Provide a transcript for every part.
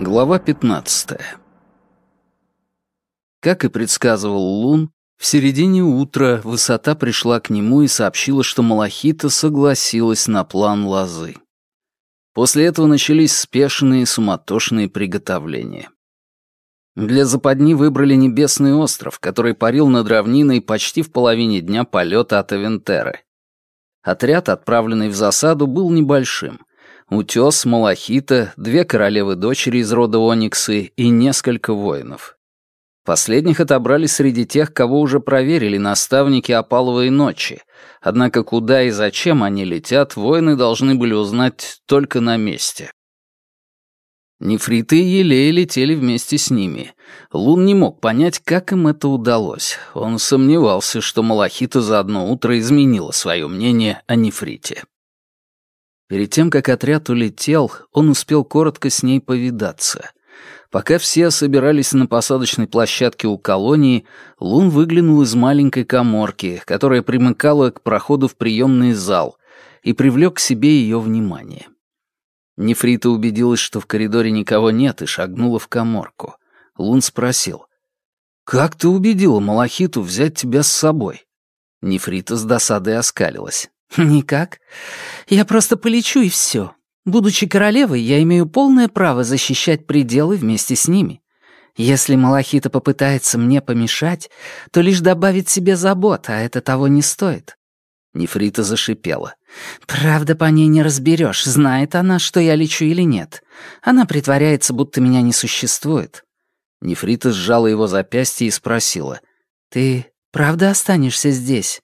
Глава 15. Как и предсказывал Лун, в середине утра высота пришла к нему и сообщила, что Малахита согласилась на план лозы. После этого начались спешные суматошные приготовления. Для западни выбрали Небесный остров, который парил над равниной почти в половине дня полета от Авентеры. Отряд, отправленный в засаду, был небольшим. Утес, Малахита, две королевы-дочери из рода Ониксы и несколько воинов. Последних отобрали среди тех, кого уже проверили наставники опаловой ночи. Однако куда и зачем они летят, воины должны были узнать только на месте. Нефриты и Елея летели вместе с ними. Лун не мог понять, как им это удалось. Он сомневался, что Малахита за одно утро изменила свое мнение о Нефрите. Перед тем, как отряд улетел, он успел коротко с ней повидаться. Пока все собирались на посадочной площадке у колонии, Лун выглянул из маленькой коморки, которая примыкала к проходу в приемный зал, и привлек к себе ее внимание. Нефрита убедилась, что в коридоре никого нет, и шагнула в коморку. Лун спросил, «Как ты убедила Малахиту взять тебя с собой?» Нефрита с досадой оскалилась. «Никак. Я просто полечу, и все. Будучи королевой, я имею полное право защищать пределы вместе с ними. Если Малахита попытается мне помешать, то лишь добавит себе забот, а это того не стоит». Нефрита зашипела. «Правда, по ней не разберешь, знает она, что я лечу или нет. Она притворяется, будто меня не существует». Нефрита сжала его запястье и спросила. «Ты правда останешься здесь?»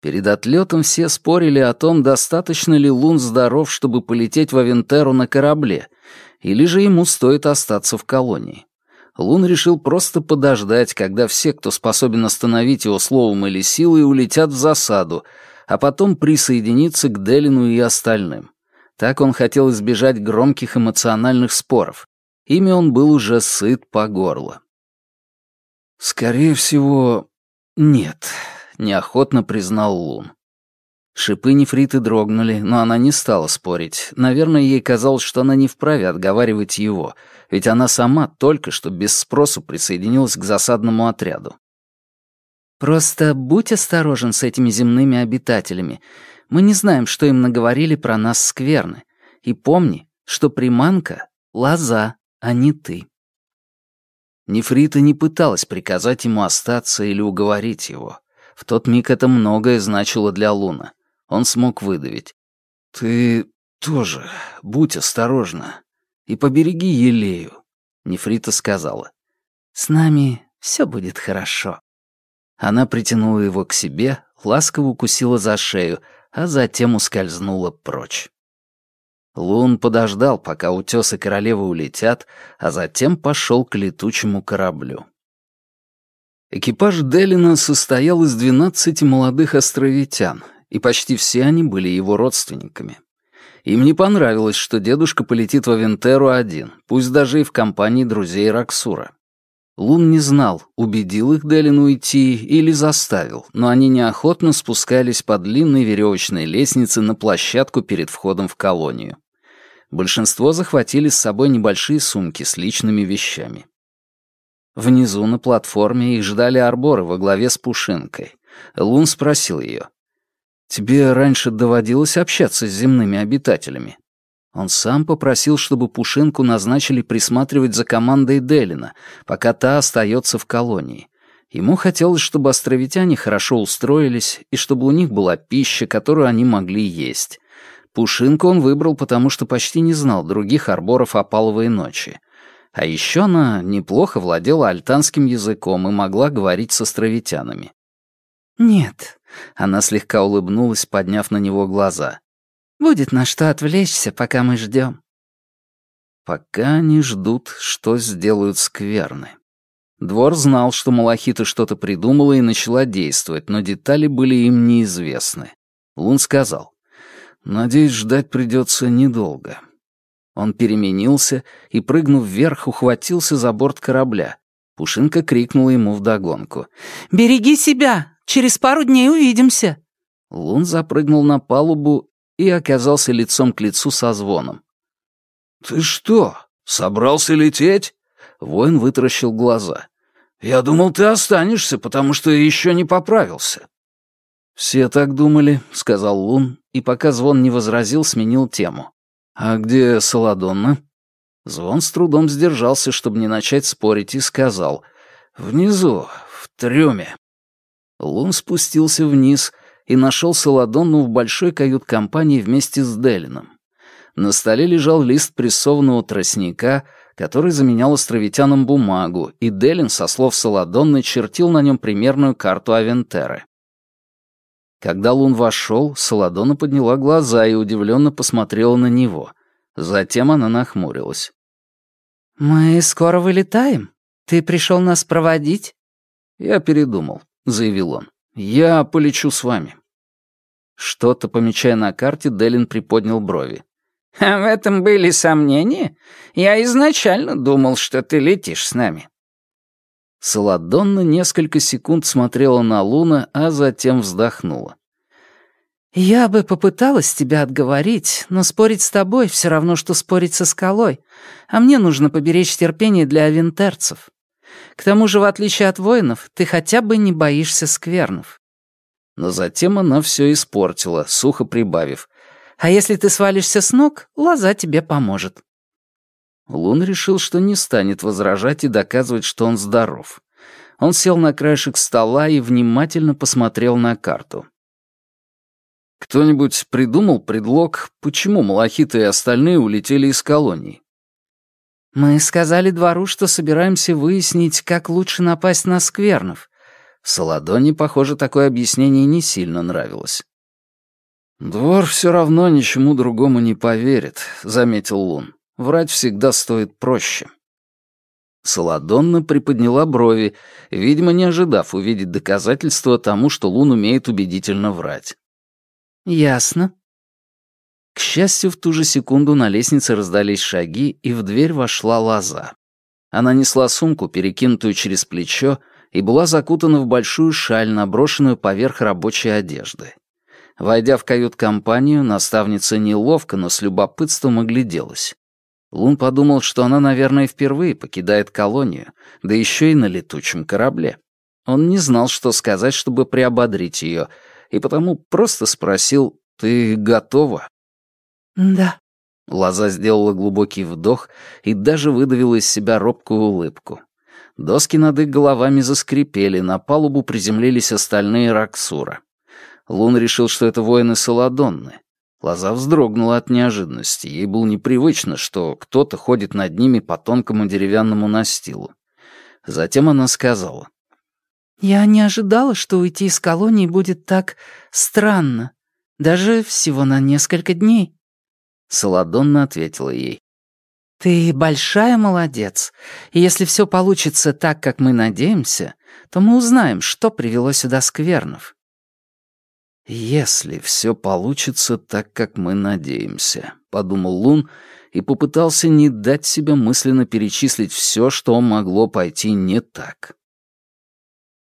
Перед отлетом все спорили о том, достаточно ли Лун здоров, чтобы полететь в Авентеру на корабле, или же ему стоит остаться в колонии. Лун решил просто подождать, когда все, кто способен остановить его словом или силой, улетят в засаду, а потом присоединиться к Делину и остальным. Так он хотел избежать громких эмоциональных споров. Ими он был уже сыт по горло. «Скорее всего, нет», неохотно признал Лун. Шипы нефриты дрогнули, но она не стала спорить. Наверное, ей казалось, что она не вправе отговаривать его, ведь она сама только что без спросу присоединилась к засадному отряду. «Просто будь осторожен с этими земными обитателями. Мы не знаем, что им наговорили про нас скверны. И помни, что приманка — лоза, а не ты». Нефрита не пыталась приказать ему остаться или уговорить его. В тот миг это многое значило для Луна. Он смог выдавить. «Ты тоже будь осторожна и побереги Елею», — Нефрита сказала. «С нами все будет хорошо». Она притянула его к себе, ласково укусила за шею, а затем ускользнула прочь. Лун подождал, пока утёсы королевы улетят, а затем пошел к летучему кораблю. Экипаж Делина состоял из 12 молодых островитян, и почти все они были его родственниками. Им не понравилось, что дедушка полетит в Авентеру один, пусть даже и в компании друзей Раксура. Лун не знал, убедил их Делин уйти или заставил, но они неохотно спускались по длинной веревочной лестнице на площадку перед входом в колонию. Большинство захватили с собой небольшие сумки с личными вещами. Внизу на платформе их ждали арборы во главе с Пушинкой. Лун спросил ее. «Тебе раньше доводилось общаться с земными обитателями?» Он сам попросил, чтобы Пушинку назначили присматривать за командой Делина, пока та остается в колонии. Ему хотелось, чтобы островитяне хорошо устроились и чтобы у них была пища, которую они могли есть. Пушинку он выбрал, потому что почти не знал других арборов опаловой ночи. А еще она неплохо владела альтанским языком и могла говорить с островитянами. «Нет», — она слегка улыбнулась, подняв на него глаза. «Будет на что отвлечься, пока мы ждем». Пока они ждут, что сделают скверны. Двор знал, что Малахита что-то придумала и начала действовать, но детали были им неизвестны. Лун сказал, «Надеюсь, ждать придется недолго. Он переменился и, прыгнув вверх, ухватился за борт корабля. Пушинка крикнула ему вдогонку. «Береги себя! Через пару дней увидимся!» Лун запрыгнул на палубу и оказался лицом к лицу со звоном. «Ты что, «Собрался лететь?» Воин вытаращил глаза. «Я думал, ты останешься, потому что еще не поправился». «Все так думали», — сказал Лун, и пока Звон не возразил, сменил тему. «А где Саладонна?» Звон с трудом сдержался, чтобы не начать спорить, и сказал. «Внизу, в трюме». Лун спустился вниз и нашел Саладонну в большой кают-компании вместе с Делином. На столе лежал лист прессованного тростника, который заменял островитянам бумагу, и Делин, со слов Саладонны, чертил на нем примерную карту Авентеры. Когда Лун вошел, Саладона подняла глаза и удивленно посмотрела на него. Затем она нахмурилась. «Мы скоро вылетаем? Ты пришел нас проводить?» «Я передумал», — заявил он. «Я полечу с вами». Что-то, помечая на карте, Делин приподнял брови. «А в этом были сомнения? Я изначально думал, что ты летишь с нами». Саладонна несколько секунд смотрела на Луна, а затем вздохнула. «Я бы попыталась тебя отговорить, но спорить с тобой все равно, что спорить со скалой, а мне нужно поберечь терпение для авентерцев. К тому же, в отличие от воинов, ты хотя бы не боишься сквернов». Но затем она все испортила, сухо прибавив. «А если ты свалишься с ног, лоза тебе поможет». Лун решил, что не станет возражать и доказывать, что он здоров. Он сел на краешек стола и внимательно посмотрел на карту. Кто-нибудь придумал предлог, почему Малахита и остальные улетели из колонии? «Мы сказали двору, что собираемся выяснить, как лучше напасть на сквернов». Саладоне, похоже, такое объяснение не сильно нравилось. «Двор все равно ничему другому не поверит», — заметил Лун. Врать всегда стоит проще. Саладонна приподняла брови, видимо, не ожидав увидеть доказательства тому, что Лун умеет убедительно врать. «Ясно». К счастью, в ту же секунду на лестнице раздались шаги, и в дверь вошла лоза. Она несла сумку, перекинутую через плечо, и была закутана в большую шаль, наброшенную поверх рабочей одежды. Войдя в кают-компанию, наставница неловко, но с любопытством огляделась. Лун подумал, что она, наверное, впервые покидает колонию, да еще и на летучем корабле. Он не знал, что сказать, чтобы приободрить ее, и потому просто спросил «Ты готова?» «Да». Лоза сделала глубокий вдох и даже выдавила из себя робкую улыбку. Доски над их головами заскрипели, на палубу приземлились остальные Раксура. Лун решил, что это воины Саладонны. Лоза вздрогнула от неожиданности. Ей было непривычно, что кто-то ходит над ними по тонкому деревянному настилу. Затем она сказала. «Я не ожидала, что уйти из колонии будет так странно. Даже всего на несколько дней». Саладонна ответила ей. «Ты большая молодец. И если все получится так, как мы надеемся, то мы узнаем, что привело сюда сквернов. «Если все получится так, как мы надеемся», — подумал Лун и попытался не дать себе мысленно перечислить все, что могло пойти не так.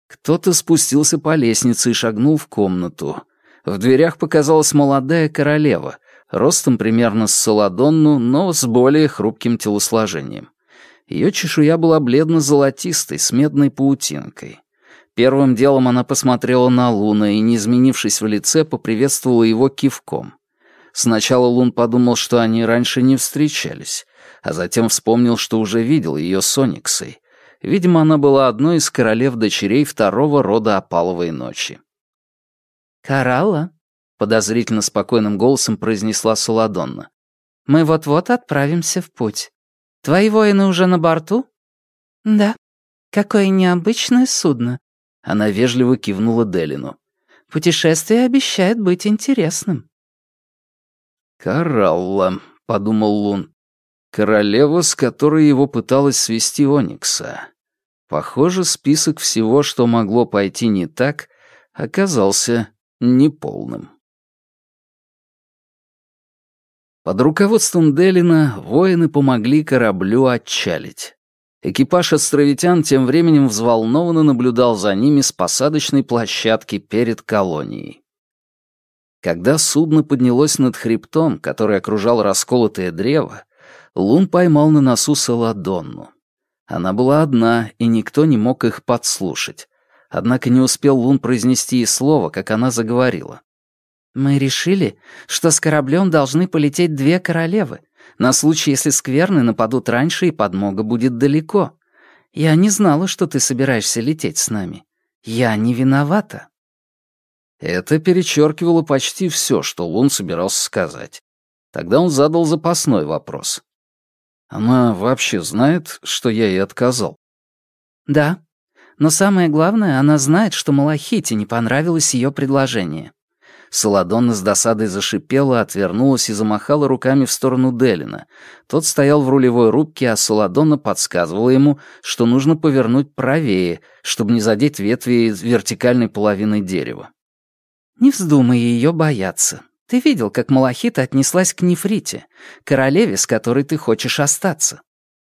Кто-то спустился по лестнице и шагнул в комнату. В дверях показалась молодая королева, ростом примерно с Саладонну, но с более хрупким телосложением. Ее чешуя была бледно-золотистой, с медной паутинкой. Первым делом она посмотрела на Луна и, не изменившись в лице, поприветствовала его кивком. Сначала Лун подумал, что они раньше не встречались, а затем вспомнил, что уже видел ее с Ониксой. Видимо, она была одной из королев-дочерей второго рода Опаловой ночи. «Карала?» — подозрительно спокойным голосом произнесла Суладонна. «Мы вот-вот отправимся в путь. Твои воины уже на борту?» «Да. Какое необычное судно. Она вежливо кивнула Делину. «Путешествие обещает быть интересным». «Каралла», — подумал Лун. «Королева, с которой его пыталась свести Оникса. Похоже, список всего, что могло пойти не так, оказался неполным». Под руководством Делина воины помогли кораблю отчалить. Экипаж островитян тем временем взволнованно наблюдал за ними с посадочной площадки перед колонией. Когда судно поднялось над хребтом, который окружал расколотое древо, Лун поймал на носу Саладонну. Она была одна, и никто не мог их подслушать. Однако не успел Лун произнести и слова, как она заговорила. «Мы решили, что с кораблем должны полететь две королевы, на случай, если скверны нападут раньше и подмога будет далеко. Я не знала, что ты собираешься лететь с нами. Я не виновата». Это перечеркивало почти все, что Лун собирался сказать. Тогда он задал запасной вопрос. «Она вообще знает, что я ей отказал?» «Да. Но самое главное, она знает, что Малахите не понравилось ее предложение». Саладонна с досадой зашипела, отвернулась и замахала руками в сторону Делина. Тот стоял в рулевой рубке, а Саладонна подсказывала ему, что нужно повернуть правее, чтобы не задеть ветви вертикальной половины дерева. «Не вздумай ее бояться. Ты видел, как Малахита отнеслась к Нефрите, королеве, с которой ты хочешь остаться.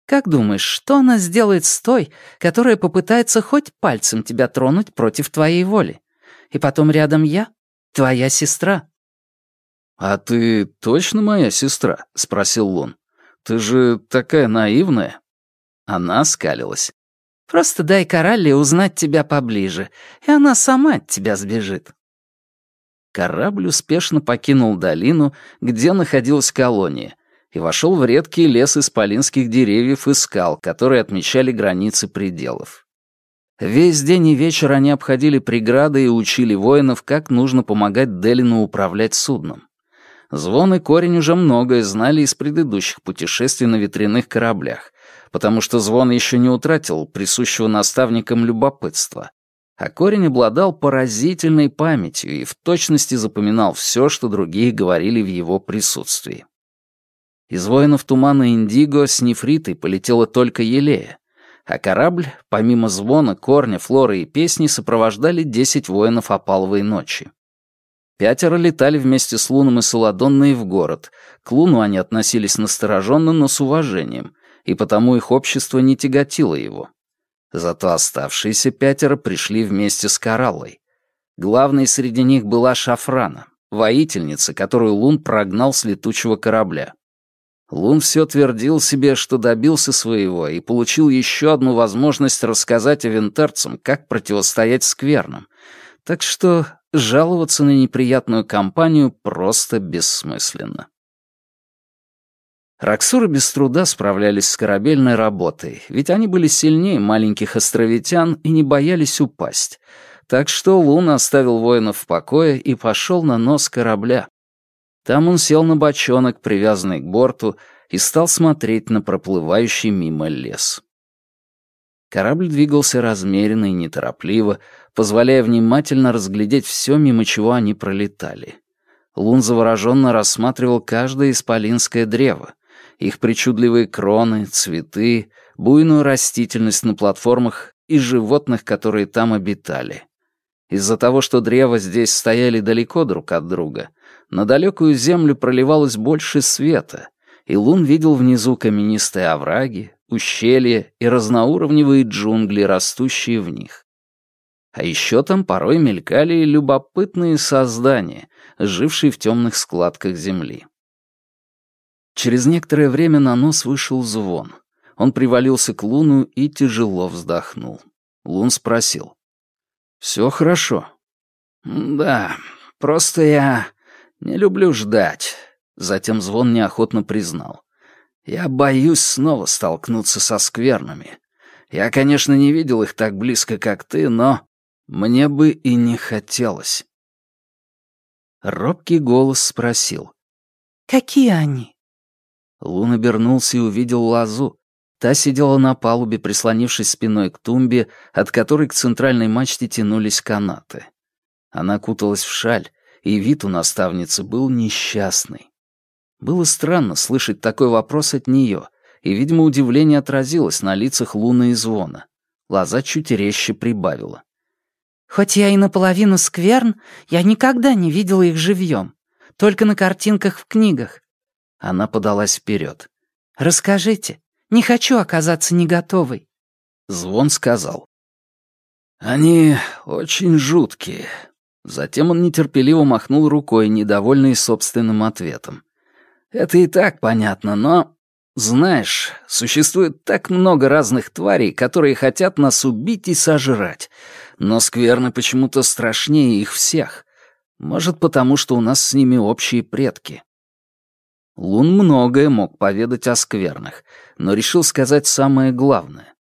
Как думаешь, что она сделает с той, которая попытается хоть пальцем тебя тронуть против твоей воли? И потом рядом я, твоя сестра». «А ты точно моя сестра?» — спросил Лун. «Ты же такая наивная». Она скалилась. «Просто дай Коралле узнать тебя поближе, и она сама от тебя сбежит». Корабль успешно покинул долину, где находилась колония, и вошел в редкий лес исполинских деревьев и скал, которые отмечали границы пределов. Весь день и вечер они обходили преграды и учили воинов, как нужно помогать Делину управлять судном. Звон и корень уже многое знали из предыдущих путешествий на ветряных кораблях, потому что Звон еще не утратил присущего наставникам любопытства, а корень обладал поразительной памятью и в точности запоминал все, что другие говорили в его присутствии. Из воинов тумана Индиго с нефритой полетела только Елея, а корабль, помимо звона, корня, флоры и песни, сопровождали десять воинов опаловой ночи. Пятеро летали вместе с Луном и Саладонной в город. К Луну они относились настороженно, но с уважением, и потому их общество не тяготило его. Зато оставшиеся пятеро пришли вместе с Кораллой. Главной среди них была Шафрана, воительница, которую Лун прогнал с летучего корабля. Лун все твердил себе, что добился своего и получил еще одну возможность рассказать авентарцам, как противостоять скверным. Так что жаловаться на неприятную компанию просто бессмысленно. Раксуры без труда справлялись с корабельной работой, ведь они были сильнее маленьких островитян и не боялись упасть. Так что Лун оставил воинов в покое и пошел на нос корабля. Там он сел на бочонок, привязанный к борту, и стал смотреть на проплывающий мимо лес. Корабль двигался размеренно и неторопливо, позволяя внимательно разглядеть все, мимо чего они пролетали. Лун завороженно рассматривал каждое исполинское древо их причудливые кроны, цветы, буйную растительность на платформах и животных, которые там обитали. Из-за того, что древа здесь стояли далеко друг от друга, на далекую землю проливалось больше света, и Лун видел внизу каменистые овраги, ущелья и разноуровневые джунгли, растущие в них. А еще там порой мелькали любопытные создания, жившие в темных складках земли. Через некоторое время на нос вышел звон. Он привалился к Луну и тяжело вздохнул. Лун спросил. «Все хорошо?» «Да, просто я не люблю ждать», — затем звон неохотно признал. «Я боюсь снова столкнуться со скверными. Я, конечно, не видел их так близко, как ты, но мне бы и не хотелось». Робкий голос спросил. «Какие они?» Лун обернулся и увидел Лазу. Та сидела на палубе, прислонившись спиной к тумбе, от которой к центральной мачте тянулись канаты. Она куталась в шаль, и вид у наставницы был несчастный. Было странно слышать такой вопрос от нее, и, видимо, удивление отразилось на лицах Луны и Звона. Лоза чуть резче прибавила. «Хоть я и наполовину скверн, я никогда не видела их живьем. Только на картинках в книгах. Она подалась вперед. «Расскажите. Не хочу оказаться не готовой». Звон сказал. «Они очень жуткие». Затем он нетерпеливо махнул рукой, недовольный собственным ответом. «Это и так понятно, но Знаешь, существует так много разных тварей, которые хотят нас убить и сожрать, но скверны почему-то страшнее их всех. Может, потому что у нас с ними общие предки. Лун многое мог поведать о сквернах, но решил сказать самое главное.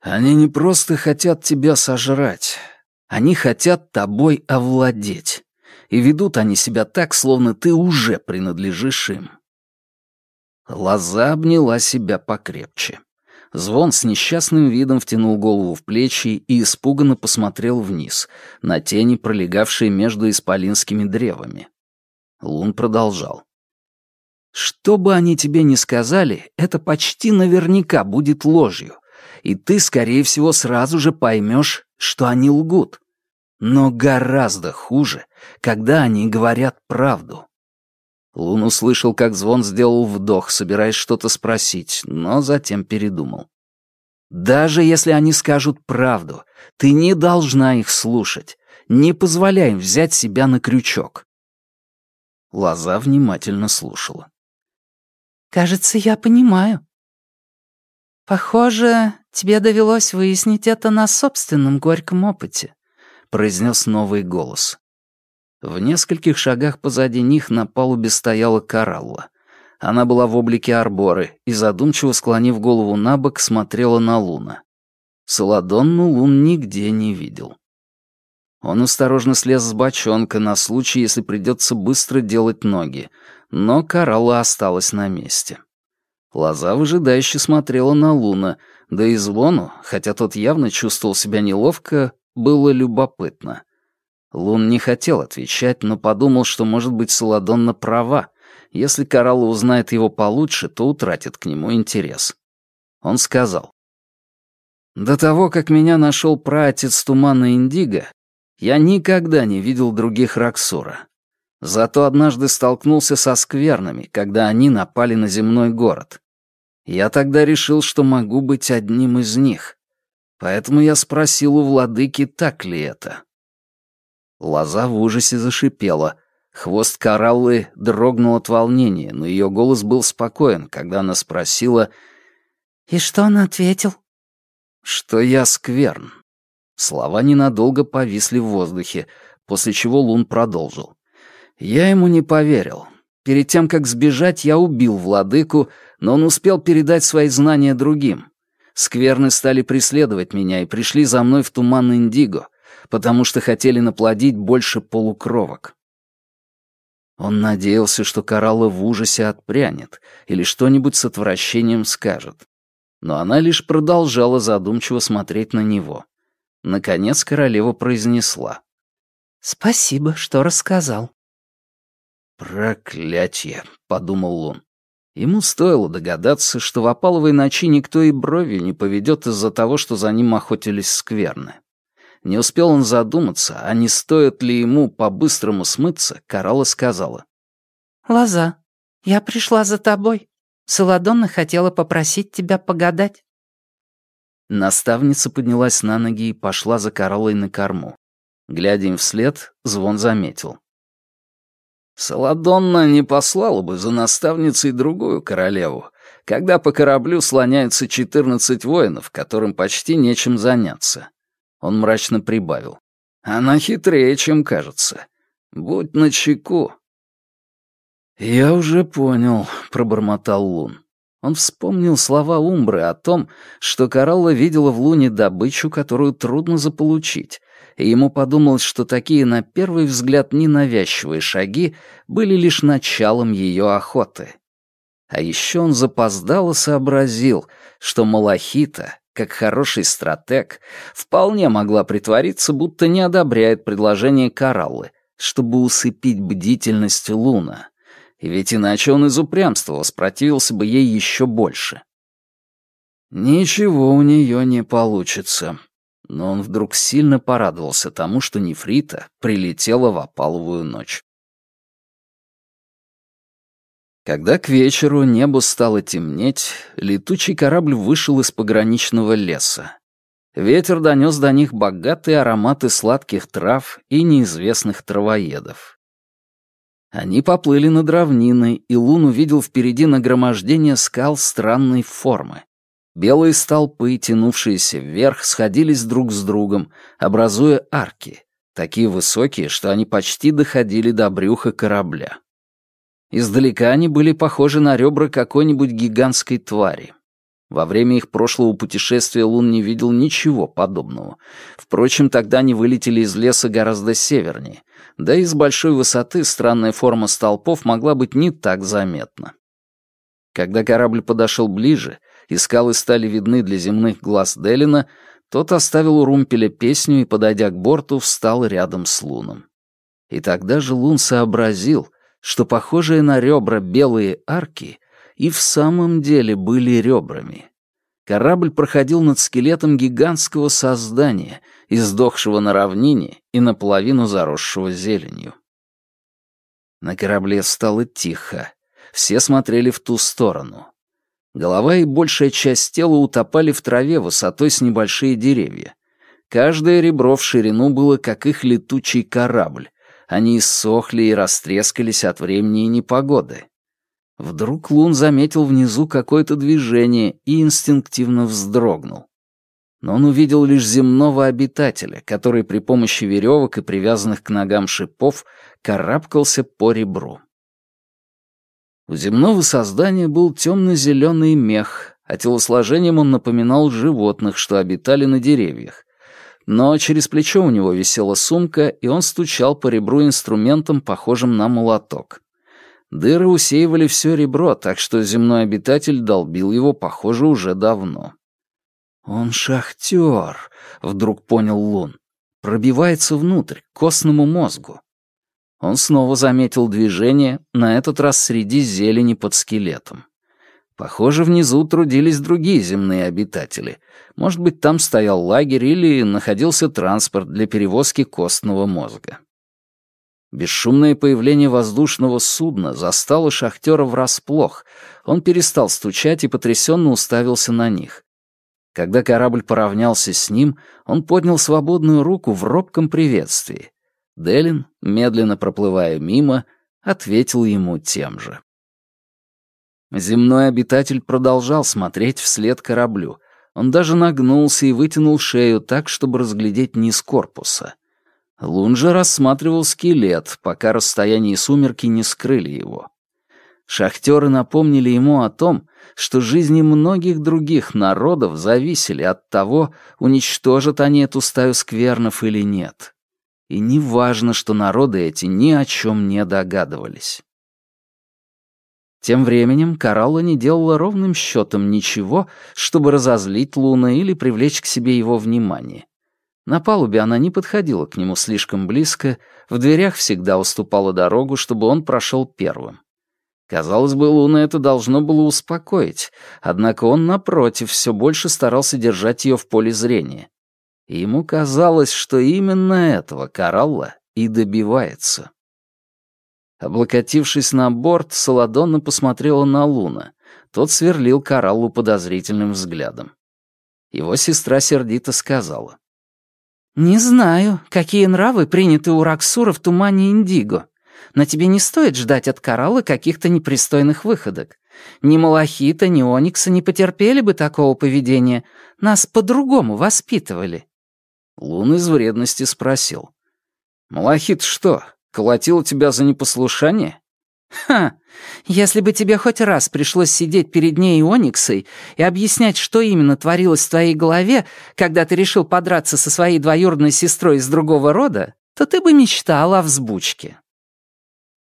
Они не просто хотят тебя сожрать, они хотят тобой овладеть. И ведут они себя так, словно ты уже принадлежишь им. Лоза обняла себя покрепче. Звон с несчастным видом втянул голову в плечи и испуганно посмотрел вниз, на тени, пролегавшие между исполинскими древами. Лун продолжал. «Что бы они тебе ни сказали, это почти наверняка будет ложью, и ты, скорее всего, сразу же поймешь, что они лгут. Но гораздо хуже, когда они говорят правду. Лун услышал, как звон сделал вдох, собираясь что-то спросить, но затем передумал. «Даже если они скажут правду, ты не должна их слушать. Не позволяй им взять себя на крючок». Лоза внимательно слушала. «Кажется, я понимаю. Похоже, тебе довелось выяснить это на собственном горьком опыте», — произнес новый голос. В нескольких шагах позади них на палубе стояла Каралла. Она была в облике арборы и, задумчиво склонив голову на бок, смотрела на Луна. Саладонну Лун нигде не видел. Он осторожно слез с бочонка на случай, если придется быстро делать ноги, но Каралла осталась на месте. Лоза выжидающе смотрела на Луна, да и звону, хотя тот явно чувствовал себя неловко, было любопытно. Лун не хотел отвечать, но подумал, что, может быть, Саладонна права. Если Коралла узнает его получше, то утратит к нему интерес. Он сказал. «До того, как меня нашел праотец Тумана Индиго, я никогда не видел других Раксура. Зато однажды столкнулся со сквернами, когда они напали на земной город. Я тогда решил, что могу быть одним из них. Поэтому я спросил у владыки, так ли это. Лоза в ужасе зашипела. Хвост кораллы дрогнул от волнения, но ее голос был спокоен, когда она спросила... «И что он ответил?» «Что я скверн». Слова ненадолго повисли в воздухе, после чего Лун продолжил. «Я ему не поверил. Перед тем, как сбежать, я убил владыку, но он успел передать свои знания другим. Скверны стали преследовать меня и пришли за мной в туман Индиго, потому что хотели наплодить больше полукровок. Он надеялся, что Коралла в ужасе отпрянет или что-нибудь с отвращением скажет. Но она лишь продолжала задумчиво смотреть на него. Наконец королева произнесла. «Спасибо, что рассказал». «Проклятье», — подумал Лун. Ему стоило догадаться, что в опаловой ночи никто и бровью не поведет из-за того, что за ним охотились скверны. Не успел он задуматься, а не стоит ли ему по-быстрому смыться, Карала сказала. «Лоза, я пришла за тобой. Саладонна хотела попросить тебя погадать». Наставница поднялась на ноги и пошла за Каролой на корму. Глядя им вслед, Звон заметил. Саладонна не послала бы за наставницей другую королеву, когда по кораблю слоняются четырнадцать воинов, которым почти нечем заняться. Он мрачно прибавил. «Она хитрее, чем кажется. Будь начеку». «Я уже понял», — пробормотал Лун. Он вспомнил слова Умбры о том, что Коралла видела в Луне добычу, которую трудно заполучить, и ему подумалось, что такие на первый взгляд ненавязчивые шаги были лишь началом ее охоты. А еще он запоздало сообразил, что Малахита как хороший стратег, вполне могла притвориться, будто не одобряет предложение Кораллы, чтобы усыпить бдительность Луна. И ведь иначе он из упрямства воспротивился бы ей еще больше. Ничего у нее не получится. Но он вдруг сильно порадовался тому, что Нефрита прилетела в опаловую ночь. Когда к вечеру небо стало темнеть, летучий корабль вышел из пограничного леса. Ветер донес до них богатые ароматы сладких трав и неизвестных травоедов. Они поплыли над равниной, и Лун увидел впереди нагромождение скал странной формы. Белые столпы, тянувшиеся вверх, сходились друг с другом, образуя арки, такие высокие, что они почти доходили до брюха корабля. Издалека они были похожи на ребра какой-нибудь гигантской твари. Во время их прошлого путешествия Лун не видел ничего подобного. Впрочем, тогда они вылетели из леса гораздо севернее, да и с большой высоты странная форма столпов могла быть не так заметна. Когда корабль подошел ближе, и скалы стали видны для земных глаз Делина, тот оставил у румпеля песню и, подойдя к борту, встал рядом с Луном. И тогда же Лун сообразил, что похожие на ребра белые арки и в самом деле были ребрами. Корабль проходил над скелетом гигантского создания, издохшего на равнине и наполовину заросшего зеленью. На корабле стало тихо. Все смотрели в ту сторону. Голова и большая часть тела утопали в траве высотой с небольшие деревья. Каждое ребро в ширину было, как их летучий корабль. Они иссохли и растрескались от времени и непогоды. Вдруг Лун заметил внизу какое-то движение и инстинктивно вздрогнул. Но он увидел лишь земного обитателя, который при помощи веревок и привязанных к ногам шипов карабкался по ребру. У земного создания был темно-зеленый мех, а телосложением он напоминал животных, что обитали на деревьях. Но через плечо у него висела сумка, и он стучал по ребру инструментом, похожим на молоток. Дыры усеивали все ребро, так что земной обитатель долбил его, похоже, уже давно. «Он шахтер», — вдруг понял Лун. «Пробивается внутрь, к костному мозгу». Он снова заметил движение, на этот раз среди зелени под скелетом. Похоже, внизу трудились другие земные обитатели. Может быть, там стоял лагерь или находился транспорт для перевозки костного мозга. Бесшумное появление воздушного судна застало шахтера врасплох. Он перестал стучать и потрясенно уставился на них. Когда корабль поравнялся с ним, он поднял свободную руку в робком приветствии. Делин, медленно проплывая мимо, ответил ему тем же. Земной обитатель продолжал смотреть вслед кораблю. Он даже нагнулся и вытянул шею так, чтобы разглядеть низ корпуса — Лун же рассматривал скелет, пока расстояние и сумерки не скрыли его. Шахтеры напомнили ему о том, что жизни многих других народов зависели от того, уничтожат они эту стаю сквернов или нет. И не важно, что народы эти ни о чем не догадывались. Тем временем Каралла не делала ровным счетом ничего, чтобы разозлить Луна или привлечь к себе его внимание. На палубе она не подходила к нему слишком близко, в дверях всегда уступала дорогу, чтобы он прошел первым. Казалось бы, Луна это должно было успокоить, однако он, напротив, все больше старался держать ее в поле зрения. И ему казалось, что именно этого Коралла и добивается. Облокотившись на борт, Саладонна посмотрела на Луна. Тот сверлил Кораллу подозрительным взглядом. Его сестра сердито сказала. «Не знаю, какие нравы приняты у Раксура в тумане Индиго, но тебе не стоит ждать от Коралла каких-то непристойных выходок. Ни Малахита, ни Оникса не потерпели бы такого поведения. Нас по-другому воспитывали». Лун из вредности спросил. «Малахит что, колотил тебя за непослушание?» «Ха! Если бы тебе хоть раз пришлось сидеть перед ней Ониксой и объяснять, что именно творилось в твоей голове, когда ты решил подраться со своей двоюродной сестрой из другого рода, то ты бы мечтал о взбучке».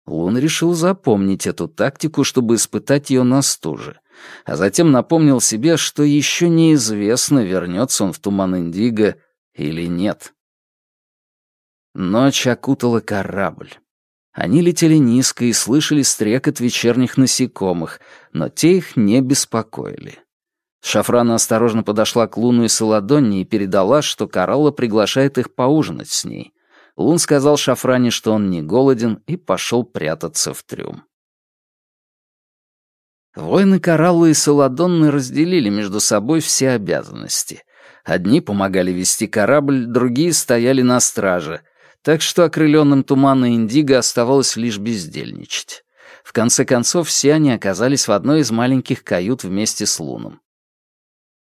Лун решил запомнить эту тактику, чтобы испытать ее на стуже, а затем напомнил себе, что еще неизвестно, вернется он в туман Индиго или нет. Ночь окутала корабль. Они летели низко и слышали стрекот вечерних насекомых, но те их не беспокоили. Шафрана осторожно подошла к Луну и Саладонне и передала, что Коралла приглашает их поужинать с ней. Лун сказал Шафране, что он не голоден, и пошел прятаться в трюм. Воины Кораллы и Саладонны разделили между собой все обязанности. Одни помогали вести корабль, другие стояли на страже — Так что окрыленным туманной Индиго оставалось лишь бездельничать. В конце концов, все они оказались в одной из маленьких кают вместе с Луном.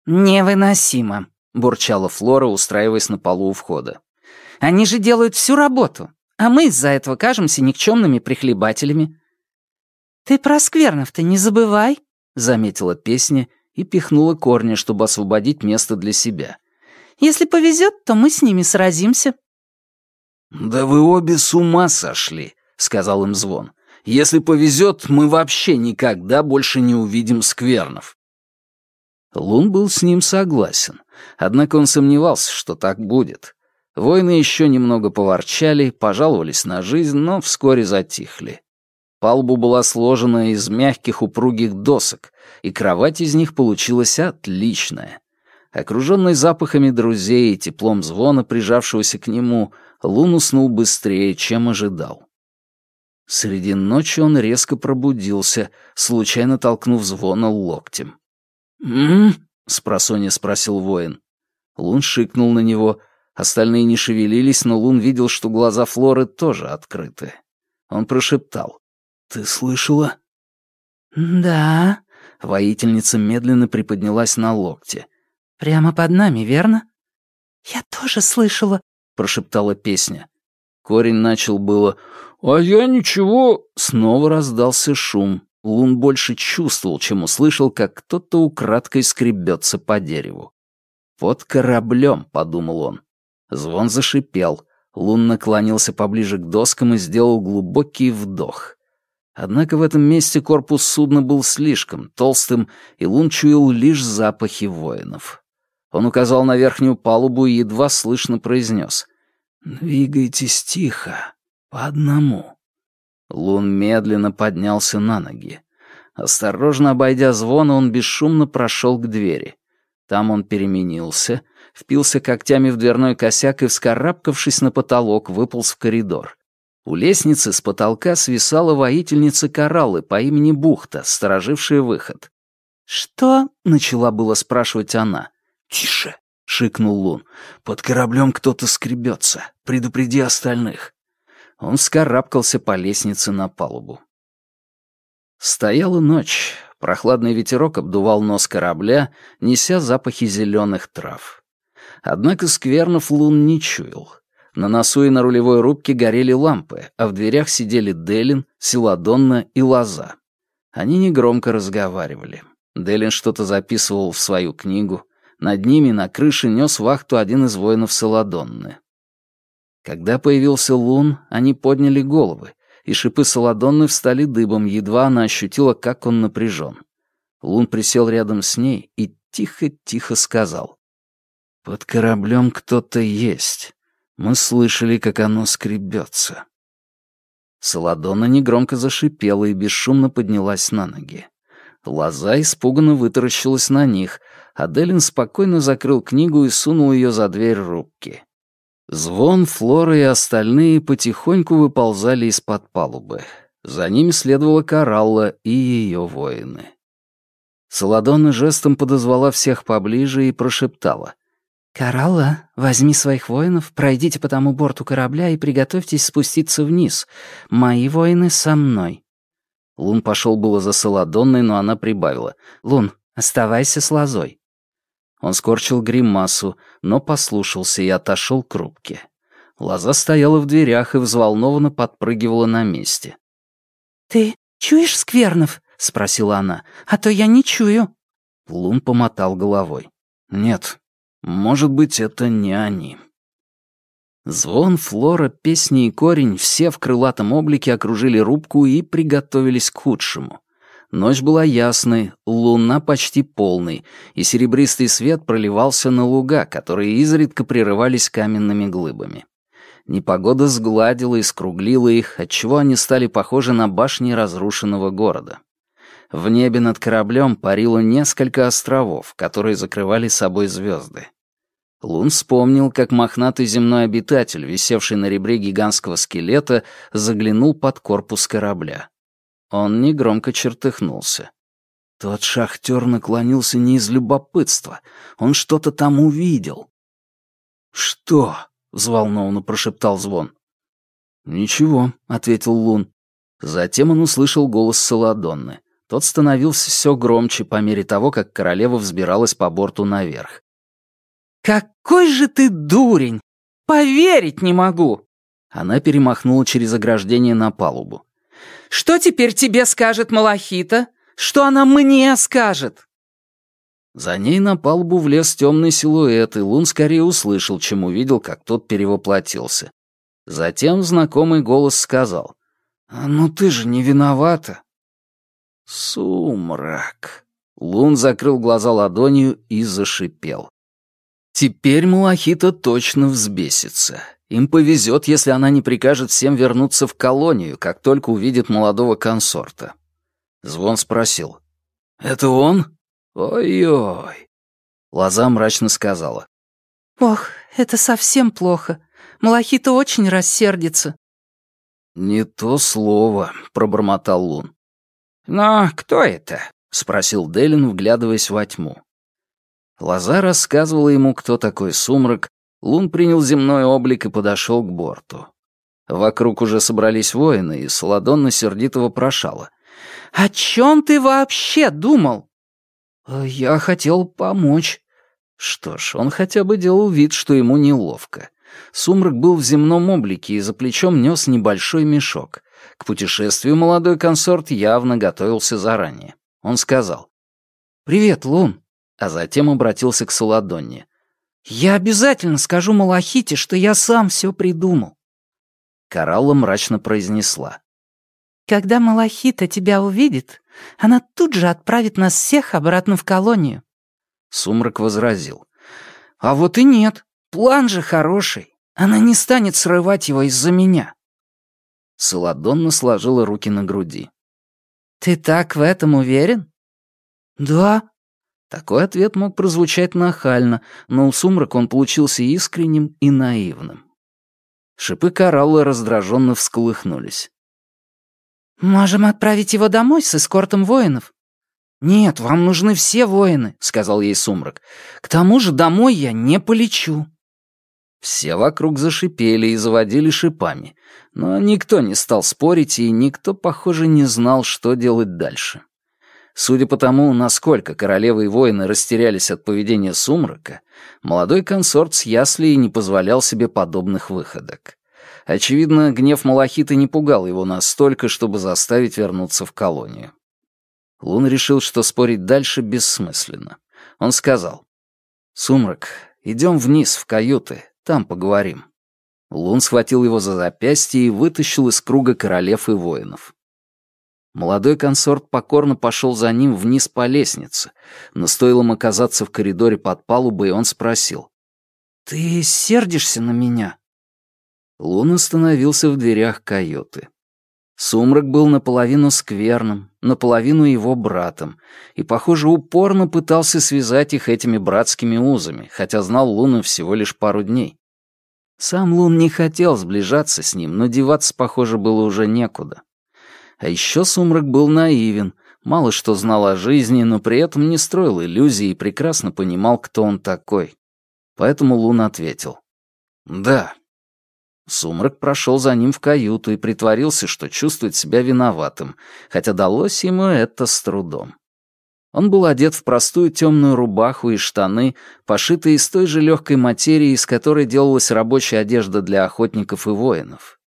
«Невыносимо», — бурчала Флора, устраиваясь на полу у входа. «Они же делают всю работу, а мы из-за этого кажемся никчемными прихлебателями». «Ты про сквернов-то не забывай», — заметила песня и пихнула корни, чтобы освободить место для себя. «Если повезет, то мы с ними сразимся». «Да вы обе с ума сошли», — сказал им звон. «Если повезет, мы вообще никогда больше не увидим сквернов». Лун был с ним согласен, однако он сомневался, что так будет. Воины еще немного поворчали, пожаловались на жизнь, но вскоре затихли. Палуба была сложена из мягких упругих досок, и кровать из них получилась отличная. Окруженный запахами друзей и теплом звона, прижавшегося к нему, Лун уснул быстрее, чем ожидал. Среди ночи он резко пробудился, случайно толкнув звона локтем. «М-м-м?» спросонья спросил воин. Лун шикнул на него. Остальные не шевелились, но Лун видел, что глаза Флоры тоже открыты. Он прошептал. «Ты слышала?» «Да». Воительница медленно приподнялась на локте. «Прямо под нами, верно?» «Я тоже слышала», — прошептала песня. Корень начал было «А я ничего...» Снова раздался шум. Лун больше чувствовал, чем услышал, как кто-то украдкой скребется по дереву. «Под кораблем», — подумал он. Звон зашипел. Лун наклонился поближе к доскам и сделал глубокий вдох. Однако в этом месте корпус судна был слишком толстым, и Лун чуял лишь запахи воинов. Он указал на верхнюю палубу и едва слышно произнес. «Двигайтесь тихо, по одному». Лун медленно поднялся на ноги. Осторожно обойдя звона, он бесшумно прошел к двери. Там он переменился, впился когтями в дверной косяк и, вскарабкавшись на потолок, выполз в коридор. У лестницы с потолка свисала воительница кораллы по имени Бухта, сторожившая выход. «Что?» — начала было спрашивать она. «Тише!» — шикнул Лун. «Под кораблем кто-то скребется. Предупреди остальных». Он вскарабкался по лестнице на палубу. Стояла ночь. Прохладный ветерок обдувал нос корабля, неся запахи зеленых трав. Однако сквернов Лун не чуял. На носу и на рулевой рубке горели лампы, а в дверях сидели Делин, Силадонна и Лоза. Они негромко разговаривали. Делин что-то записывал в свою книгу. Над ними на крыше нес вахту один из воинов Саладонны. Когда появился Лун, они подняли головы, и шипы Саладонны встали дыбом, едва она ощутила, как он напряжен. Лун присел рядом с ней и тихо-тихо сказал. «Под кораблем кто-то есть. Мы слышали, как оно скребется. Саладона негромко зашипела и бесшумно поднялась на ноги. Лоза испуганно вытаращилась на них, а Делин спокойно закрыл книгу и сунул ее за дверь рубки. Звон, Флора и остальные потихоньку выползали из-под палубы. За ними следовала Коралла и ее воины. Саладона жестом подозвала всех поближе и прошептала. «Каралла, возьми своих воинов, пройдите по тому борту корабля и приготовьтесь спуститься вниз. Мои воины со мной». Лун пошел было за Саладонной, но она прибавила. «Лун, оставайся с лозой». Он скорчил гримасу, но послушался и отошел к рубке. Лоза стояла в дверях и взволнованно подпрыгивала на месте. «Ты чуешь сквернов?» — спросила она. «А то я не чую». Лун помотал головой. «Нет, может быть, это не они. Звон, флора, песни и корень все в крылатом облике окружили рубку и приготовились к худшему. Ночь была ясной, луна почти полной, и серебристый свет проливался на луга, которые изредка прерывались каменными глыбами. Непогода сгладила и скруглила их, отчего они стали похожи на башни разрушенного города. В небе над кораблем парило несколько островов, которые закрывали собой звезды. Лун вспомнил, как мохнатый земной обитатель, висевший на ребре гигантского скелета, заглянул под корпус корабля. Он негромко чертыхнулся. Тот шахтер наклонился не из любопытства. Он что-то там увидел. «Что?» — взволнованно прошептал Звон. «Ничего», — ответил Лун. Затем он услышал голос Саладонны. Тот становился все громче по мере того, как королева взбиралась по борту наверх. «Какой же ты дурень! Поверить не могу!» Она перемахнула через ограждение на палубу. «Что теперь тебе скажет Малахита? Что она мне скажет?» За ней на палубу влез темный силуэт, и Лун скорее услышал, чем увидел, как тот перевоплотился. Затем знакомый голос сказал. «Ну ты же не виновата». Сумрак. Лун закрыл глаза ладонью и зашипел. Теперь Малахита точно взбесится. Им повезет, если она не прикажет всем вернуться в колонию, как только увидит молодого консорта. Звон спросил. «Это он?» «Ой-ой!» Лоза мрачно сказала. «Ох, это совсем плохо. Малахита очень рассердится». «Не то слово», — пробормотал Лун. «Но кто это?» — спросил Делин, вглядываясь во тьму. Лоза рассказывала ему, кто такой сумрак, Лун принял земной облик и подошел к борту. Вокруг уже собрались воины, и Саладонна сердито вопрошала. «О чем ты вообще думал?» «Э, «Я хотел помочь». Что ж, он хотя бы делал вид, что ему неловко. Сумрак был в земном облике и за плечом нес небольшой мешок. К путешествию молодой консорт явно готовился заранее. Он сказал «Привет, Лун», а затем обратился к Саладонне. «Я обязательно скажу Малахите, что я сам все придумал». Каралла мрачно произнесла. «Когда Малахита тебя увидит, она тут же отправит нас всех обратно в колонию». Сумрак возразил. «А вот и нет. План же хороший. Она не станет срывать его из-за меня». Саладонна сложила руки на груди. «Ты так в этом уверен?» «Да». Такой ответ мог прозвучать нахально, но у Сумрака он получился искренним и наивным. Шипы коралла раздраженно всколыхнулись. «Можем отправить его домой с эскортом воинов». «Нет, вам нужны все воины», — сказал ей Сумрак. «К тому же домой я не полечу». Все вокруг зашипели и заводили шипами, но никто не стал спорить, и никто, похоже, не знал, что делать дальше. Судя по тому, насколько королевы и воины растерялись от поведения Сумрака, молодой консорт с Яслей не позволял себе подобных выходок. Очевидно, гнев Малахита не пугал его настолько, чтобы заставить вернуться в колонию. Лун решил, что спорить дальше бессмысленно. Он сказал, «Сумрак, идем вниз, в каюты, там поговорим». Лун схватил его за запястье и вытащил из круга королев и воинов. Молодой консорт покорно пошел за ним вниз по лестнице, но стоило им оказаться в коридоре под палубой, он спросил. «Ты сердишься на меня?» Лун остановился в дверях каюты. Сумрак был наполовину скверным, наполовину его братом, и, похоже, упорно пытался связать их этими братскими узами, хотя знал Луна всего лишь пару дней. Сам Лун не хотел сближаться с ним, но деваться, похоже, было уже некуда. А еще Сумрак был наивен, мало что знал о жизни, но при этом не строил иллюзий и прекрасно понимал, кто он такой. Поэтому Лун ответил. «Да, Сумрак прошел за ним в каюту и притворился, что чувствует себя виноватым, хотя далось ему это с трудом. Он был одет в простую темную рубаху и штаны, пошитые из той же легкой материи, из которой делалась рабочая одежда для охотников и воинов.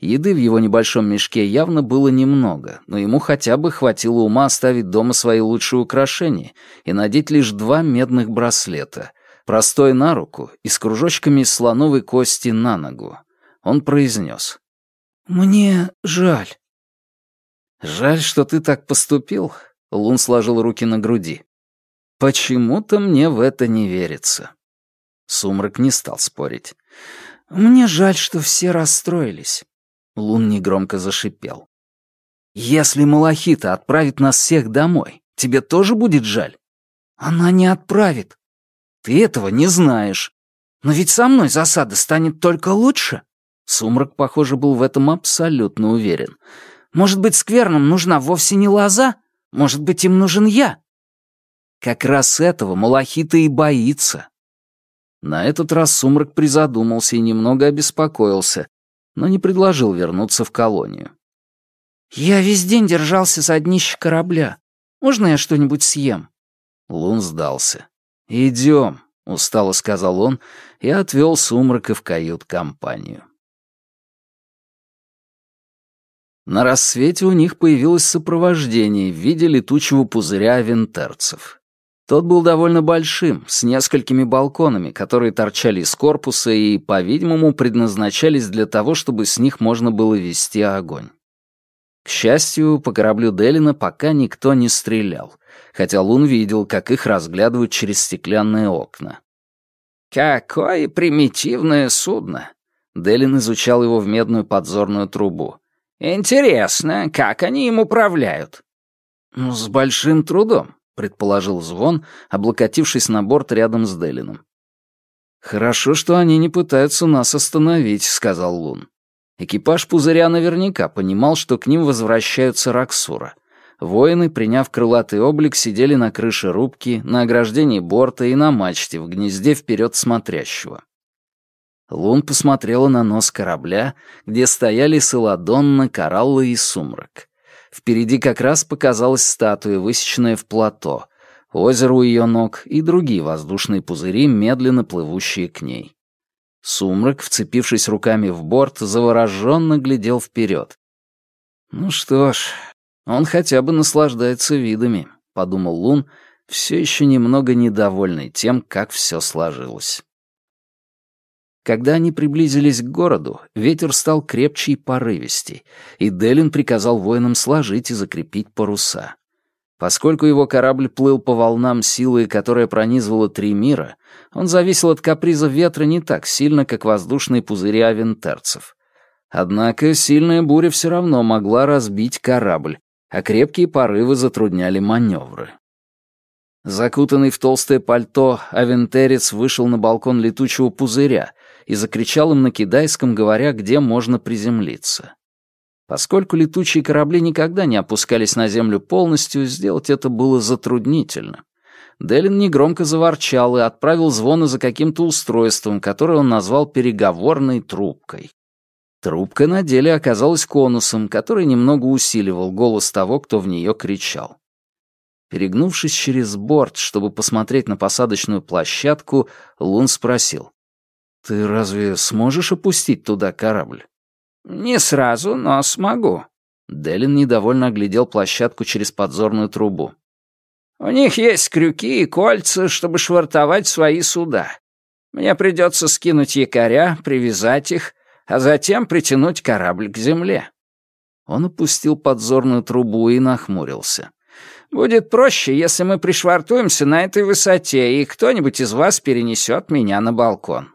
Еды в его небольшом мешке явно было немного, но ему хотя бы хватило ума оставить дома свои лучшие украшения и надеть лишь два медных браслета, простой на руку и с кружочками из слоновой кости на ногу. Он произнес. «Мне жаль». «Жаль, что ты так поступил», — Лун сложил руки на груди. «Почему-то мне в это не верится». Сумрак не стал спорить. «Мне жаль, что все расстроились». Лун негромко зашипел. «Если Малахита отправит нас всех домой, тебе тоже будет жаль?» «Она не отправит». «Ты этого не знаешь». «Но ведь со мной засада станет только лучше». Сумрак, похоже, был в этом абсолютно уверен. «Может быть, скверным нужна вовсе не лоза? Может быть, им нужен я?» Как раз этого Малахита и боится. На этот раз Сумрак призадумался и немного обеспокоился, но не предложил вернуться в колонию. «Я весь день держался за днище корабля. Можно я что-нибудь съем?» Лун сдался. «Идем», — устало сказал он и отвел сумрака в кают-компанию. На рассвете у них появилось сопровождение в виде летучего пузыря винтерцев. Тот был довольно большим, с несколькими балконами, которые торчали из корпуса и, по-видимому, предназначались для того, чтобы с них можно было вести огонь. К счастью, по кораблю Делина пока никто не стрелял, хотя Лун видел, как их разглядывают через стеклянные окна. «Какое примитивное судно!» Делин изучал его в медную подзорную трубу. «Интересно, как они им управляют?» «Ну, с большим трудом», — предположил Звон, облокотившись на борт рядом с Делином. «Хорошо, что они не пытаются нас остановить», — сказал Лун. Экипаж пузыря наверняка понимал, что к ним возвращаются Раксура. Воины, приняв крылатый облик, сидели на крыше рубки, на ограждении борта и на мачте, в гнезде вперед смотрящего. Лун посмотрела на нос корабля, где стояли Саладонна, Коралла и Сумрак. Впереди как раз показалась статуя, высеченная в плато, озеро у ее ног и другие воздушные пузыри, медленно плывущие к ней. Сумрак, вцепившись руками в борт, завороженно глядел вперед. «Ну что ж, он хотя бы наслаждается видами», — подумал Лун, все еще немного недовольный тем, как все сложилось. Когда они приблизились к городу, ветер стал крепче и порывистей, и Делин приказал воинам сложить и закрепить паруса. Поскольку его корабль плыл по волнам силы, которая пронизывала три мира, он зависел от каприза ветра не так сильно, как воздушные пузыри авентерцев. Однако сильная буря все равно могла разбить корабль, а крепкие порывы затрудняли маневры. Закутанный в толстое пальто, авентерец вышел на балкон летучего пузыря и закричал им на кидайском, говоря, где можно приземлиться. Поскольку летучие корабли никогда не опускались на землю полностью, сделать это было затруднительно. Делин негромко заворчал и отправил звона за каким-то устройством, которое он назвал переговорной трубкой. Трубка на деле оказалась конусом, который немного усиливал голос того, кто в нее кричал. Перегнувшись через борт, чтобы посмотреть на посадочную площадку, Лун спросил. «Ты разве сможешь опустить туда корабль?» «Не сразу, но смогу». Делин недовольно оглядел площадку через подзорную трубу. «У них есть крюки и кольца, чтобы швартовать свои суда. Мне придется скинуть якоря, привязать их, а затем притянуть корабль к земле». Он опустил подзорную трубу и нахмурился. «Будет проще, если мы пришвартуемся на этой высоте, и кто-нибудь из вас перенесет меня на балкон».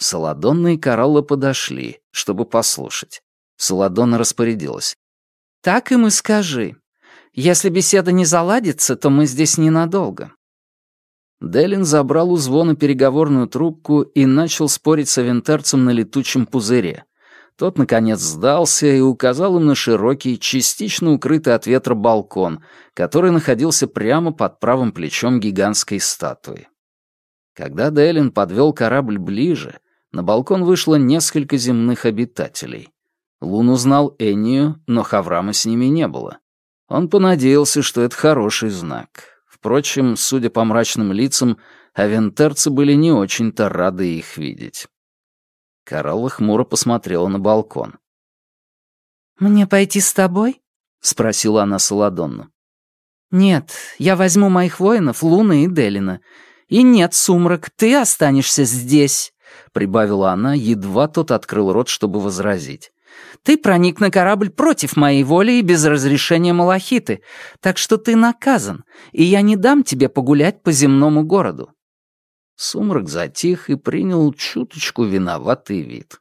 Саладонна и Коралла подошли, чтобы послушать. Саладонна распорядилась. «Так им и скажи. Если беседа не заладится, то мы здесь ненадолго». Делин забрал у звона переговорную трубку и начал спорить с авентерцем на летучем пузыре. Тот, наконец, сдался и указал им на широкий, частично укрытый от ветра балкон, который находился прямо под правым плечом гигантской статуи. Когда Делин подвел корабль ближе, на балкон вышло несколько земных обитателей. Лун узнал Эннию, но Хаврама с ними не было. Он понадеялся, что это хороший знак. Впрочем, судя по мрачным лицам, авентерцы были не очень-то рады их видеть. Каралла хмуро посмотрела на балкон. «Мне пойти с тобой?» — спросила она Саладонну. «Нет, я возьму моих воинов, Луна и Делина. И нет, Сумрак, ты останешься здесь. — прибавила она, едва тот открыл рот, чтобы возразить. «Ты проник на корабль против моей воли и без разрешения Малахиты, так что ты наказан, и я не дам тебе погулять по земному городу». Сумрак затих и принял чуточку виноватый вид.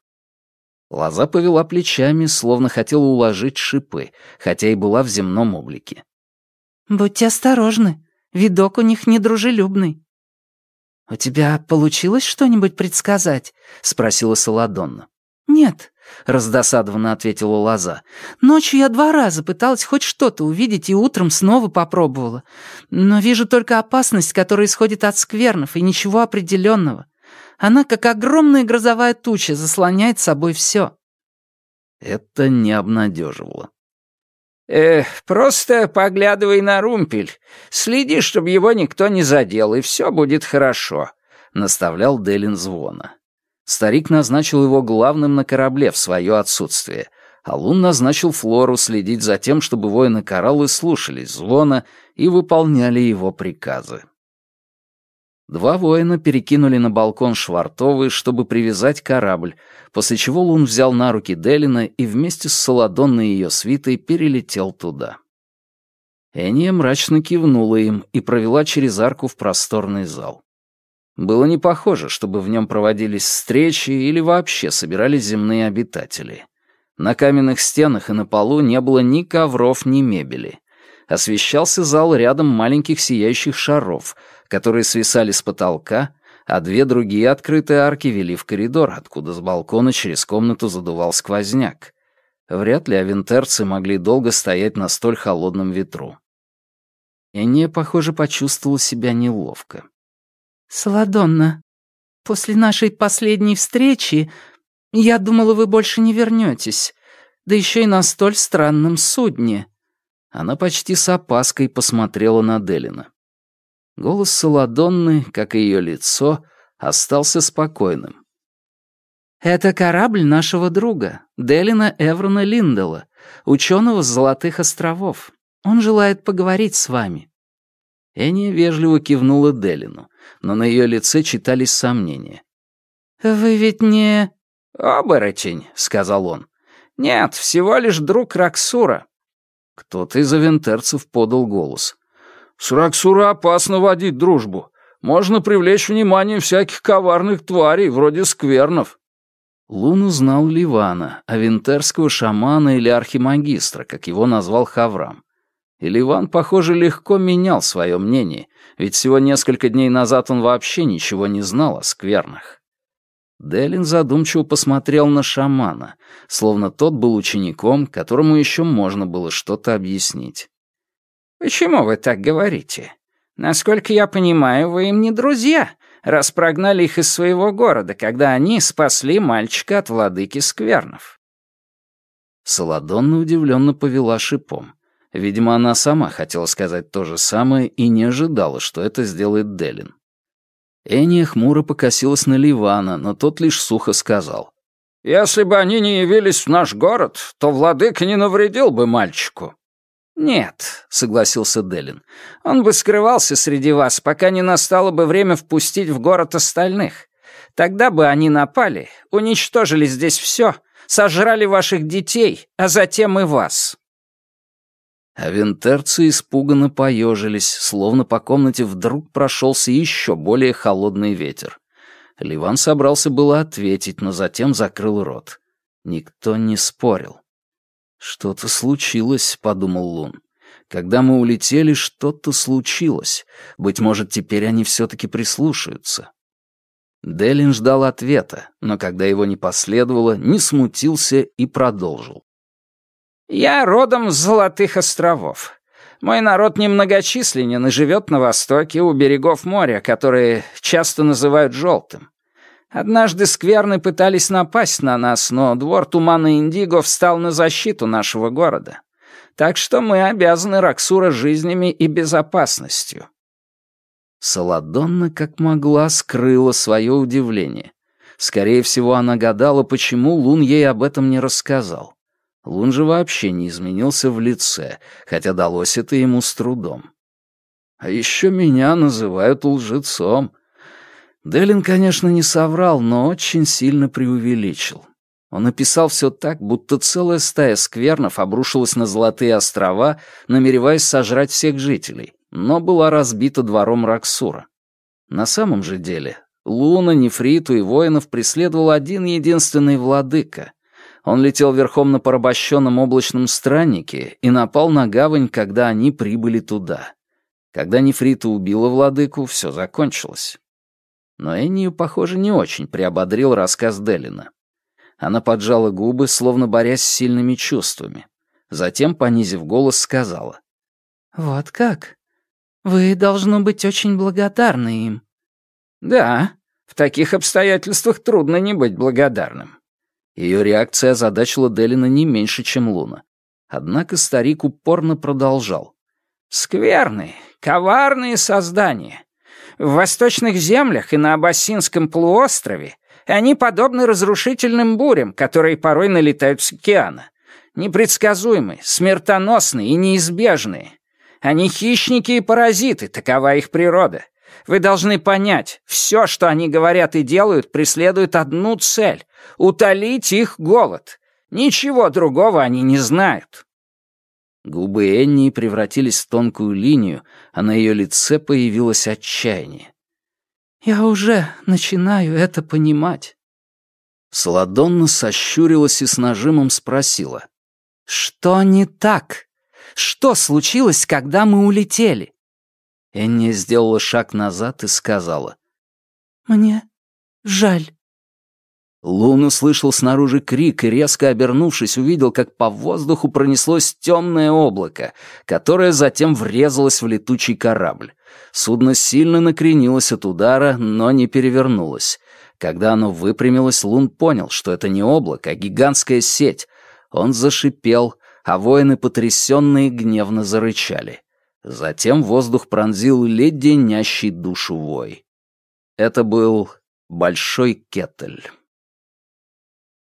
Лоза повела плечами, словно хотела уложить шипы, хотя и была в земном облике. «Будьте осторожны, видок у них недружелюбный». «У тебя получилось что-нибудь предсказать?» — спросила Саладонна. «Нет», — раздосадованно ответила Лоза. «Ночью я два раза пыталась хоть что-то увидеть и утром снова попробовала. Но вижу только опасность, которая исходит от сквернов, и ничего определенного. Она, как огромная грозовая туча, заслоняет собой все». Это не обнадеживало. «Эх, просто поглядывай на румпель. Следи, чтобы его никто не задел, и все будет хорошо», — наставлял Делин звона. Старик назначил его главным на корабле в свое отсутствие, а Лун назначил Флору следить за тем, чтобы воины кораллы слушались звона и выполняли его приказы. Два воина перекинули на балкон швартовы, чтобы привязать корабль, после чего Лун взял на руки Делина и вместе с Саладонной и ее свитой перелетел туда. Эния мрачно кивнула им и провела через арку в просторный зал. Было не похоже, чтобы в нем проводились встречи или вообще собирались земные обитатели. На каменных стенах и на полу не было ни ковров, ни мебели. Освещался зал рядом маленьких сияющих шаров — которые свисали с потолка, а две другие открытые арки вели в коридор, откуда с балкона через комнату задувал сквозняк. Вряд ли авентерцы могли долго стоять на столь холодном ветру. Эния, похоже, почувствовала себя неловко. «Саладонна, после нашей последней встречи я думала, вы больше не вернетесь, да еще и на столь странном судне». Она почти с опаской посмотрела на Делина. Голос Саладонны, как и ее лицо, остался спокойным. «Это корабль нашего друга, Делина Эврона Линдела, ученого с Золотых островов. Он желает поговорить с вами». Энни вежливо кивнула Делину, но на ее лице читались сомнения. «Вы ведь не...» «Оборотень», — сказал он. «Нет, всего лишь друг Раксура». Кто-то из авентерцев подал голос. С Раксура опасно водить дружбу. Можно привлечь внимание всяких коварных тварей, вроде сквернов». Лун узнал Ливана, авентерского шамана или архимагистра, как его назвал Хаврам. И Ливан, похоже, легко менял свое мнение, ведь всего несколько дней назад он вообще ничего не знал о сквернах. Делин задумчиво посмотрел на шамана, словно тот был учеником, которому еще можно было что-то объяснить. «Почему вы так говорите? Насколько я понимаю, вы им не друзья, раз прогнали их из своего города, когда они спасли мальчика от владыки сквернов». Саладонна удивленно повела шипом. Видимо, она сама хотела сказать то же самое и не ожидала, что это сделает Делин. Эния хмуро покосилась на Ливана, но тот лишь сухо сказал. «Если бы они не явились в наш город, то владыка не навредил бы мальчику». «Нет», — согласился Делин. «Он бы скрывался среди вас, пока не настало бы время впустить в город остальных. Тогда бы они напали, уничтожили здесь все, сожрали ваших детей, а затем и вас». Авентерцы испуганно поежились, словно по комнате вдруг прошелся еще более холодный ветер. Ливан собрался было ответить, но затем закрыл рот. Никто не спорил. «Что-то случилось», — подумал Лун. «Когда мы улетели, что-то случилось. Быть может, теперь они все-таки прислушаются». Делин ждал ответа, но когда его не последовало, не смутился и продолжил. «Я родом с Золотых островов. Мой народ немногочисленен и живет на востоке у берегов моря, которые часто называют желтым. Однажды скверны пытались напасть на нас, но двор Тумана Индиго встал на защиту нашего города. Так что мы обязаны Раксура жизнями и безопасностью». Саладонна как могла скрыла свое удивление. Скорее всего, она гадала, почему Лун ей об этом не рассказал. Лун же вообще не изменился в лице, хотя далось это ему с трудом. «А еще меня называют лжецом», Делин, конечно, не соврал, но очень сильно преувеличил. Он описал все так, будто целая стая сквернов обрушилась на Золотые острова, намереваясь сожрать всех жителей, но была разбита двором Раксура. На самом же деле, Луна, Нефриту и воинов преследовал один единственный владыка. Он летел верхом на порабощенном облачном страннике и напал на гавань, когда они прибыли туда. Когда Нефрита убила владыку, все закончилось. Но Эннию, похоже, не очень приободрил рассказ Делина. Она поджала губы, словно борясь с сильными чувствами. Затем, понизив голос, сказала. «Вот как? Вы, должно быть, очень благодарны им». «Да, в таких обстоятельствах трудно не быть благодарным. Ее реакция озадачила Делина не меньше, чем Луна. Однако старик упорно продолжал. «Скверные, коварные создания. В восточных землях и на Абассинском полуострове они подобны разрушительным бурям, которые порой налетают с океана. Непредсказуемые, смертоносные и неизбежные. Они хищники и паразиты, такова их природа. Вы должны понять, все, что они говорят и делают, преследует одну цель — утолить их голод. Ничего другого они не знают. Губы Энни превратились в тонкую линию, а на ее лице появилось отчаяние. «Я уже начинаю это понимать». Саладонна сощурилась и с нажимом спросила. «Что не так? Что случилось, когда мы улетели?» Энни сделала шаг назад и сказала. «Мне жаль». Лун услышал снаружи крик и, резко обернувшись, увидел, как по воздуху пронеслось темное облако, которое затем врезалось в летучий корабль. Судно сильно накренилось от удара, но не перевернулось. Когда оно выпрямилось, Лун понял, что это не облако, а гигантская сеть. Он зашипел, а воины, потрясенные, гневно зарычали. Затем воздух пронзил леденящий душу вой. Это был большой кетель.